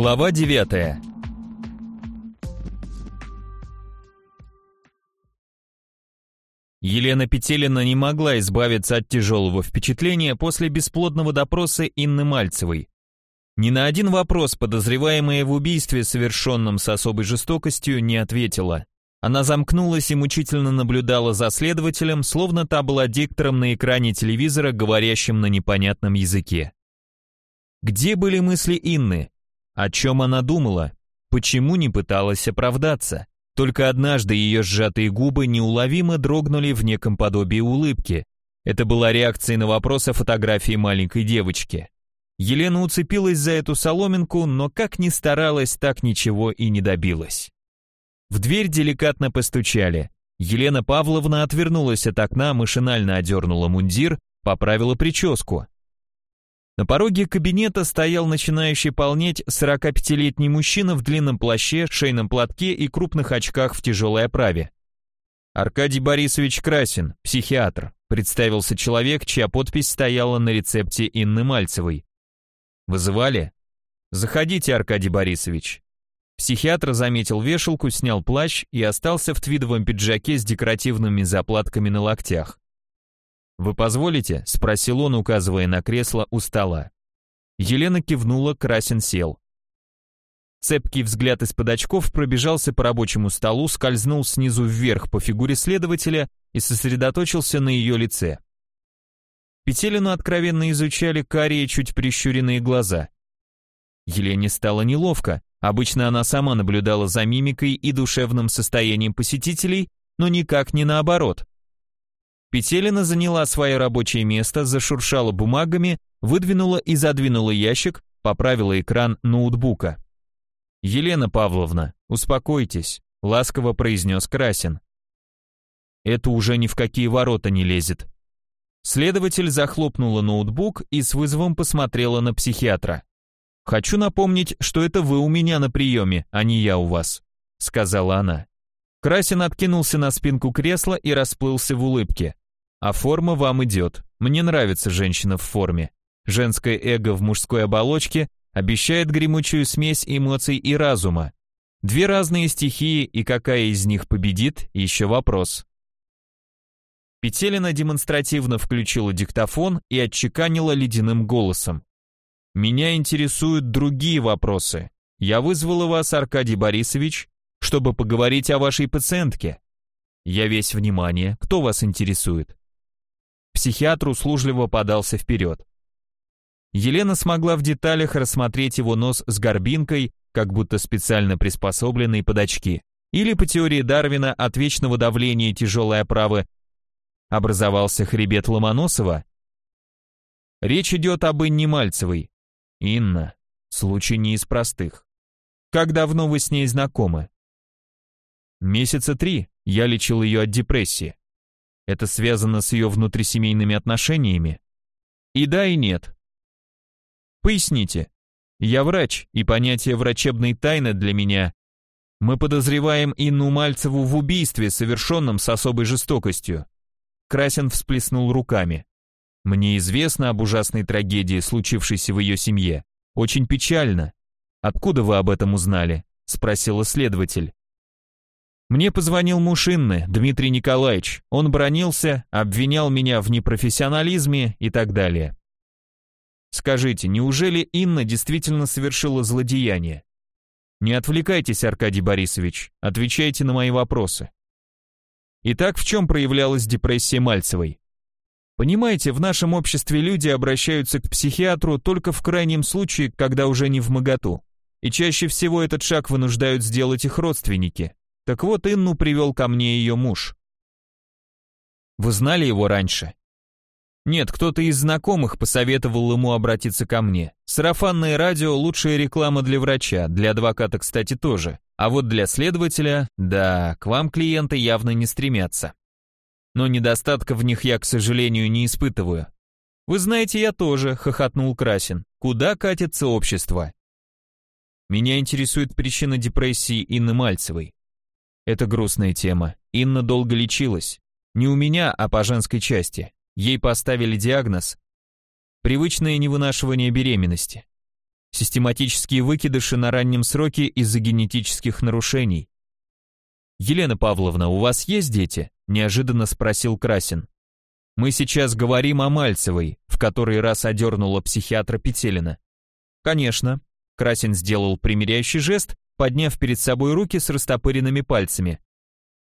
Глава 9 Елена Петелина не могла избавиться от тяжелого впечатления после бесплодного допроса Инны Мальцевой. Ни на один вопрос подозреваемая в убийстве, совершенном с особой жестокостью, не ответила. Она замкнулась и мучительно наблюдала за следователем, словно та была диктором на экране телевизора, говорящим на непонятном языке. Где были мысли Инны? О чем она думала? Почему не пыталась оправдаться? Только однажды ее сжатые губы неуловимо дрогнули в неком подобии улыбки. Это была реакция на вопрос о фотографии маленькой девочки. Елена уцепилась за эту соломинку, но как ни старалась, так ничего и не добилась. В дверь деликатно постучали. Елена Павловна отвернулась от окна, машинально одернула мундир, поправила прическу. На пороге кабинета стоял начинающий полнеть 45-летний мужчина в длинном плаще, шейном платке и крупных очках в тяжелой оправе. Аркадий Борисович Красин, психиатр, представился человек, чья подпись стояла на рецепте Инны Мальцевой. «Вызывали?» «Заходите, Аркадий Борисович». Психиатр заметил вешалку, снял плащ и остался в твидовом пиджаке с декоративными заплатками на локтях. «Вы позволите?» — спросил он, указывая на кресло у стола. Елена кивнула, Красин сел. Цепкий взгляд из-под очков пробежался по рабочему столу, скользнул снизу вверх по фигуре следователя и сосредоточился на ее лице. Петелину откровенно изучали карие, чуть прищуренные глаза. Елене стало неловко, обычно она сама наблюдала за мимикой и душевным состоянием посетителей, но никак не наоборот. Петелина заняла свое рабочее место, зашуршала бумагами, выдвинула и задвинула ящик, поправила экран ноутбука. «Елена Павловна, успокойтесь», — ласково произнес Красин. «Это уже ни в какие ворота не лезет». Следователь захлопнула ноутбук и с вызовом посмотрела на психиатра. «Хочу напомнить, что это вы у меня на приеме, а не я у вас», — сказала она. Красин откинулся на спинку кресла и расплылся в улыбке. «А форма вам идет. Мне нравится женщина в форме. Женское эго в мужской оболочке обещает гремучую смесь эмоций и разума. Две разные стихии, и какая из них победит, еще вопрос». Петелина демонстративно включила диктофон и отчеканила ледяным голосом. «Меня интересуют другие вопросы. Я вызвала вас, Аркадий Борисович, чтобы поговорить о вашей пациентке. Я весь внимание. Кто вас интересует? Психиатр услужливо подался вперед. Елена смогла в деталях рассмотреть его нос с горбинкой, как будто специально приспособленный под очки. Или по теории Дарвина от вечного давления тяжелой оправы образовался хребет Ломоносова? Речь идет об Инне Мальцевой. Инна. Случай не из простых. Как давно вы с ней знакомы? Месяца три я лечил ее от депрессии. Это связано с ее внутрисемейными отношениями? И да, и нет. Поясните. Я врач, и понятие врачебной тайны для меня. Мы подозреваем Инну Мальцеву в убийстве, совершенном с особой жестокостью. Красин всплеснул руками. Мне известно об ужасной трагедии, случившейся в ее семье. Очень печально. Откуда вы об этом узнали? Спросила следователь. Мне позвонил муж Инны, Дмитрий Николаевич. Он бронился, обвинял меня в непрофессионализме и так далее. Скажите, неужели Инна действительно совершила злодеяние? Не отвлекайтесь, Аркадий Борисович, отвечайте на мои вопросы. Итак, в чем проявлялась депрессия Мальцевой? Понимаете, в нашем обществе люди обращаются к психиатру только в крайнем случае, когда уже не в моготу. И чаще всего этот шаг вынуждают сделать их родственники. Так вот, Инну привел ко мне ее муж. Вы знали его раньше? Нет, кто-то из знакомых посоветовал ему обратиться ко мне. Сарафанное радио – лучшая реклама для врача, для адвоката, кстати, тоже. А вот для следователя, да, к вам клиенты явно не стремятся. Но недостатка в них я, к сожалению, не испытываю. Вы знаете, я тоже, хохотнул Красин. Куда катится общество? Меня интересует причина депрессии Инны Мальцевой. Это грустная тема. Инна долго лечилась. Не у меня, а по женской части. Ей поставили диагноз. Привычное невынашивание беременности. Систематические выкидыши на раннем сроке из-за генетических нарушений. «Елена Павловна, у вас есть дети?» – неожиданно спросил Красин. «Мы сейчас говорим о Мальцевой», в который раз одернула психиатра Петелина. «Конечно». Красин сделал примиряющий жест, подняв перед собой руки с растопыренными пальцами.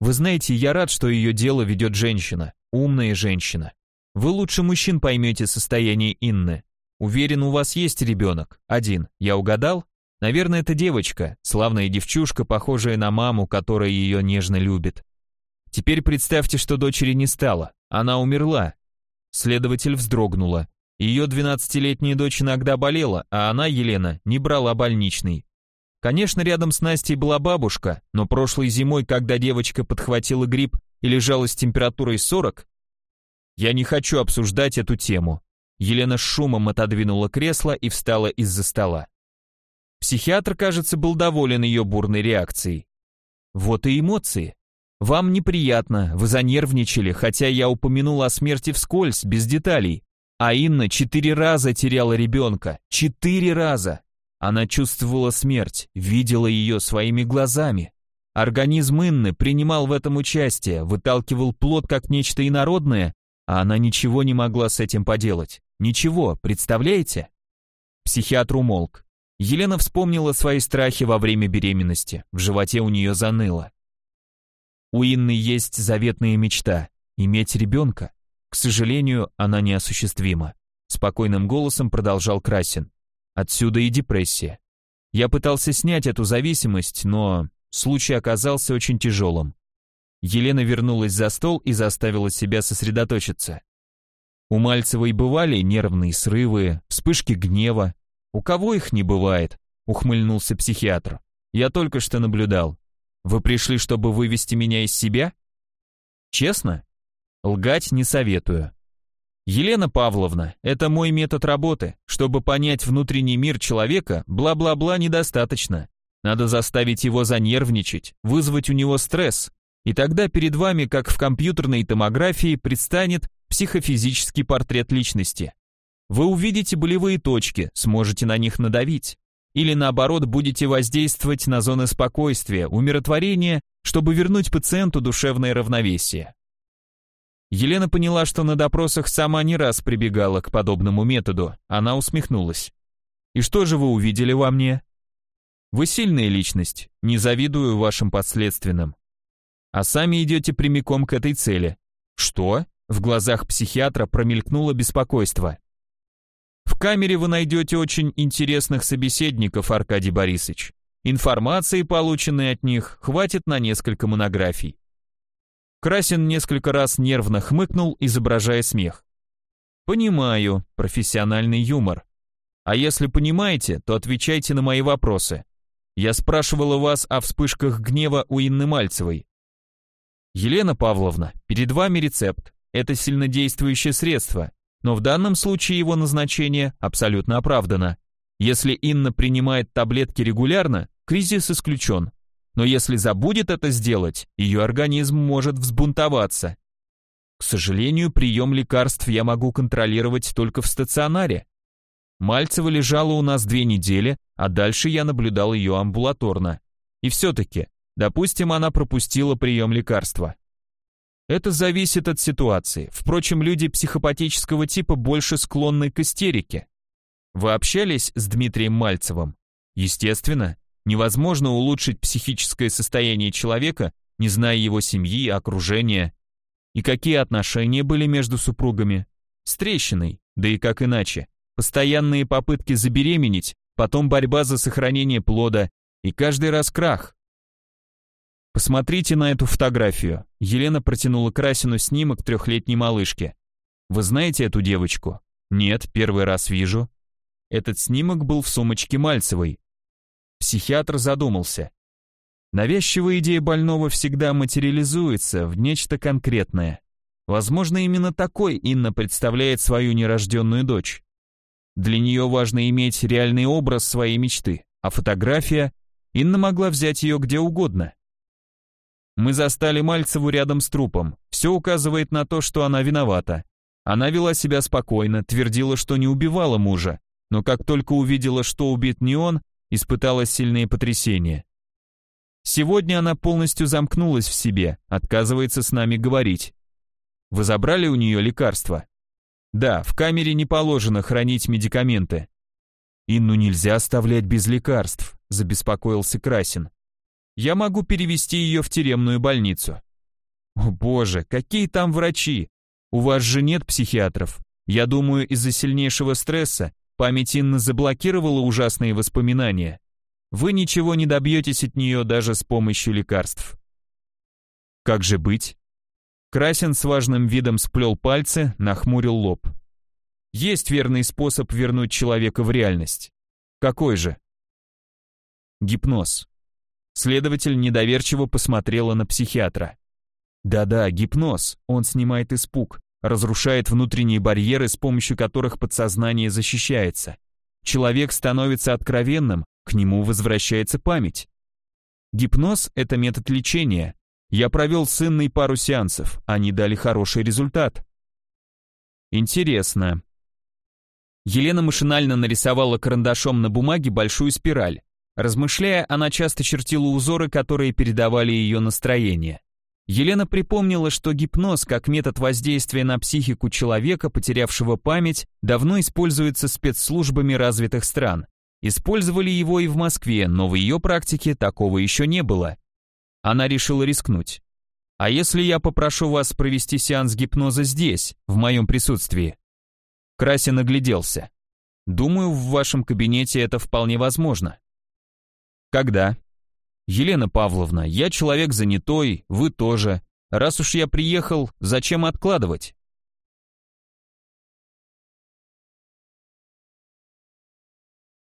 «Вы знаете, я рад, что ее дело ведет женщина, умная женщина. Вы лучше мужчин поймете состояние Инны. Уверен, у вас есть ребенок. Один. Я угадал? Наверное, это девочка, славная девчушка, похожая на маму, которая ее нежно любит. Теперь представьте, что дочери не стало. Она умерла. Следователь вздрогнула. Ее двенадцатилетняя дочь иногда болела, а она, Елена, не брала больничный. Конечно, рядом с Настей была бабушка, но прошлой зимой, когда девочка подхватила грипп и лежала с температурой 40, я не хочу обсуждать эту тему. Елена с шумом отодвинула кресло и встала из-за стола. Психиатр, кажется, был доволен ее бурной реакцией. Вот и эмоции. Вам неприятно, вы занервничали, хотя я упомянул о смерти вскользь, без деталей. А Инна четыре раза теряла ребенка. Четыре раза. Она чувствовала смерть, видела ее своими глазами. Организм Инны принимал в этом участие, выталкивал плод как нечто инородное, а она ничего не могла с этим поделать. Ничего, представляете? Психиатр умолк. Елена вспомнила свои страхи во время беременности. В животе у нее заныло. У Инны есть заветная мечта – иметь ребенка. К сожалению, она неосуществима. Спокойным голосом продолжал Красин. Отсюда и депрессия. Я пытался снять эту зависимость, но случай оказался очень тяжелым. Елена вернулась за стол и заставила себя сосредоточиться. У Мальцевой бывали нервные срывы, вспышки гнева. У кого их не бывает? Ухмыльнулся психиатр. Я только что наблюдал. Вы пришли, чтобы вывести меня из себя? Честно? Лгать не советую. Елена Павловна, это мой метод работы. Чтобы понять внутренний мир человека, бла-бла-бла недостаточно. Надо заставить его занервничать, вызвать у него стресс. И тогда перед вами, как в компьютерной томографии, предстанет психофизический портрет личности. Вы увидите болевые точки, сможете на них надавить или наоборот будете воздействовать на зоны спокойствия, умиротворения, чтобы вернуть пациенту душевное равновесие. Елена поняла, что на допросах сама не раз прибегала к подобному методу. Она усмехнулась. «И что же вы увидели во мне?» «Вы сильная личность, не завидую вашим подследственным. А сами идете прямиком к этой цели». «Что?» В глазах психиатра промелькнуло беспокойство. В камере вы найдете очень интересных собеседников, Аркадий Борисович. Информации, полученной от них, хватит на несколько монографий. Красин несколько раз нервно хмыкнул, изображая смех. Понимаю, профессиональный юмор. А если понимаете, то отвечайте на мои вопросы. Я спрашивала вас о вспышках гнева у Инны Мальцевой. Елена Павловна, перед вами рецепт. Это сильнодействующее средство но в данном случае его назначение абсолютно оправдано. Если Инна принимает таблетки регулярно, кризис исключен. Но если забудет это сделать, ее организм может взбунтоваться. К сожалению, прием лекарств я могу контролировать только в стационаре. Мальцева лежала у нас две недели, а дальше я наблюдал ее амбулаторно. И все-таки, допустим, она пропустила прием лекарства. Это зависит от ситуации. Впрочем, люди психопатического типа больше склонны к истерике. Вы общались с Дмитрием Мальцевым? Естественно, невозможно улучшить психическое состояние человека, не зная его семьи, окружения. И какие отношения были между супругами? С трещиной, да и как иначе. Постоянные попытки забеременеть, потом борьба за сохранение плода, и каждый раз крах. Посмотрите на эту фотографию. Елена протянула Красину снимок трехлетней малышки. Вы знаете эту девочку? Нет, первый раз вижу. Этот снимок был в сумочке Мальцевой. Психиатр задумался. Навязчивая идея больного всегда материализуется в нечто конкретное. Возможно, именно такой Инна представляет свою нерожденную дочь. Для нее важно иметь реальный образ своей мечты, а фотография Инна могла взять ее где угодно. Мы застали Мальцеву рядом с трупом. Все указывает на то, что она виновата. Она вела себя спокойно, твердила, что не убивала мужа. но как только увидела, что убит не он, испытала сильные потрясения. Сегодня она полностью замкнулась в себе, отказывается с нами говорить. Вы забрали у нее лекарства? Да, в камере не положено хранить медикаменты. Инну нельзя оставлять без лекарств, забеспокоился Красин. Я могу перевести ее в тюремную больницу. О боже, какие там врачи? У вас же нет психиатров. Я думаю, из-за сильнейшего стресса память Инны заблокировала ужасные воспоминания. Вы ничего не добьетесь от нее даже с помощью лекарств. Как же быть? Красин с важным видом сплел пальцы, нахмурил лоб. Есть верный способ вернуть человека в реальность. Какой же? Гипноз. Следователь недоверчиво посмотрела на психиатра. Да-да, гипноз. Он снимает испуг, разрушает внутренние барьеры, с помощью которых подсознание защищается. Человек становится откровенным, к нему возвращается память. Гипноз – это метод лечения. Я провел с Инной пару сеансов, они дали хороший результат. Интересно. Елена машинально нарисовала карандашом на бумаге большую спираль. Размышляя, она часто чертила узоры, которые передавали ее настроение. Елена припомнила, что гипноз как метод воздействия на психику человека, потерявшего память, давно используется спецслужбами развитых стран. Использовали его и в Москве, но в ее практике такого еще не было. Она решила рискнуть. А если я попрошу вас провести сеанс гипноза здесь, в моем присутствии? Красин огляделся. Думаю, в вашем кабинете это вполне возможно. Когда? Елена Павловна, я человек занятой, вы тоже. Раз уж я приехал, зачем откладывать?